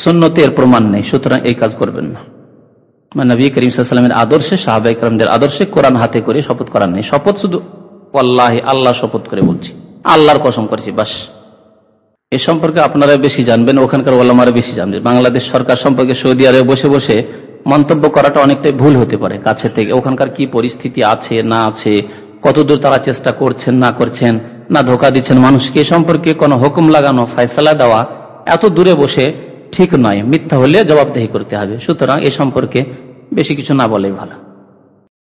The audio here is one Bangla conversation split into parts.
সুন্নতের প্রমাণ নেই, সুতরাং এই কাজ করবেন না। মানে নবী করিম সাল্লামের আদর্শে সাহাবাইকরমদের আদর্শে কোরআন হাতে করে শপথ করার নেই। শপথ শুধু আল্লাহ আল্লাহ শপথ করে বলছি। আল্লাহর কসম করেছি, বাস। এ সম্পর্কে আপনারা বেশি জানবেন, ওখানকার ওলামারা বেশি জানবেন বাংলাদেশ সরকার সম্পর্কে সৌদি আরবে বসে বসে মন্তব্য করাটা অনেকটাই ভুল হতে পারে, কাছে থেকে। ওখানকার কি পরিস্থিতি আছে, না আছে, কতদূর তারা চেষ্টা করছেন, না করছেন, না ধোকা দিচ্ছেন মানুষকে, এ সম্পর্কে কোনো হুকুম লাগানো, ফয়সলা দেওয়া, এত দূরে বসে ঠিক নয়, মিথ্যা হলে জবাবদেহি করতে হবে। সুতরাং এ সম্পর্কে বেশি কিছু না বলে ভালো।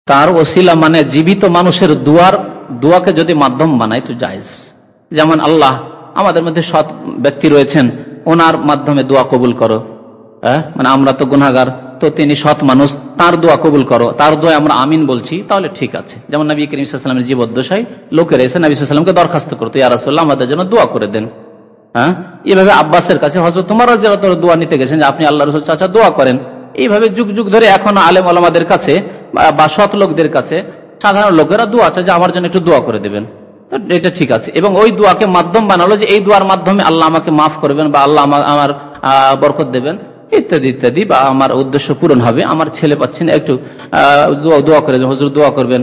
তার ওসিলা মানে জীবিত মানুষের দুয়ার, দুয়াকে যদি মাধ্যম বানায় তো জায়জ। যেমন আল্লাহ আমাদের মধ্যে সৎ ব্যক্তি রয়েছেন, ওনার মাধ্যমে দোয়া কবুল করো। হ্যাঁ? মানে আমরা তো গুনাগার তো তিনি সৎ মানুষ, তার দোয়া কবুল করো। তার দোয়া আমরা আমিন বলছি, তাহলে ঠিক আছে। যেমন নবী করিম সাল্লামের জীবদ্দশায় লোকের এসে নবী সাল্লামকে দরখাস্ত করতো ইয়ারাসল্লাহ আমাদের জন্য দোয়া করে দেন। হ্যাঁ? এইভাবে আব্বাসের কাছে হজরত তোমার দোয়া নিতে গেছেন যে আপনি আল্লাহ রসুল চাচা দোয়া করেন। এইভাবে যুগ যুগ ধরে এখন আলেম আলমাদের কাছে বা সৎ লোকদের কাছে সাধারণ লোকেরা দোয়া আছে যে আমার জন্য একটু দোয়া করে দেবেন। এটা ঠিক আছে। এবং ওই দোয়াকে মাধ্যম বানালো যে এই দোয়ার মাধ্যমে আল্লাহ আমাকে মাফ করবেন বা আল্লাহ আমার বরকত দেবেন, ইত্যাদি ইত্যাদি বা আমার উদ্দেশ্য পূরণ হবে। আমার ছেলে পাচ্ছেন একটু দোয়া করে হজুর দোয়া করবেন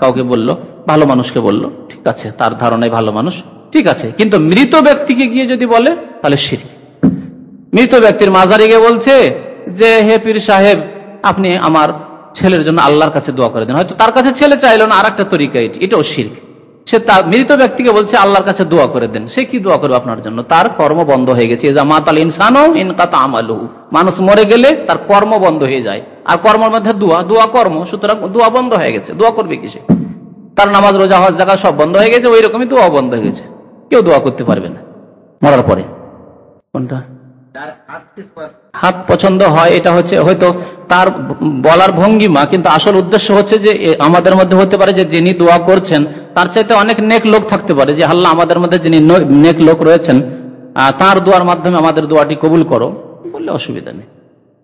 কাউকে বলল, ভালো মানুষকে বলল, ঠিক আছে, তার ধারণায় ভালো মানুষ। ঠিক আছে, কিন্তু মৃত ব্যক্তিকে গিয়ে যদি বলে, তাহলে সিঁড়ি মৃত ব্যক্তির মাজারে গিয়ে বলছে যে, হে পীর সাহেব, আপনি আমার ছেলের জন্য আল্লাহর কাছে দোয়া করে দেন। হয়তো তার কাছে ছেলে চাইলো না আর একটা তরিকা এটাও শির্ক। সে তার মৃত ব্যক্তিকে বলছে, আল্লাহর কাছে দোয়া করে দেন। সে কি দোয়া করবে আপনার জন্য? তার কর্ম বন্ধ হয়ে গেছে। মানুষ মরে গেলে তার কর্ম বন্ধ হয়ে যায়। আর কর্মের মধ্যে দোয়া দোয়া কর্ম, সুতরাং দোয়া বন্ধ হয়ে গেছে। দোয়া করবে কিসে? তার নামাজ, রোজা, হজ জায়গা সব বন্ধ হয়ে গেছে, ওই রকমই দোয়া বন্ধ হয়ে গেছে। কেউ দোয়া করতে পারবে না। মরার পরে। কোনটা? হাত পছন্দ হয় এটা হচ্ছে হয়তো তার বলার ভঙ্গিমা কিন্তু আসল উদ্দেশ্য হচ্ছে যে আমাদের মধ্যে হতে পারে যে যিনি দোয়া করছেন তার চাইতে অনেক নেক লোক থাকতে পারে যে আল্লাহ আমাদের মধ্যে যিনি নেক লোক রয়েছেন তার দোয়ার মাধ্যমে আমাদের দোয়াটি কবুল করো। বললে অসুবিধা নেই।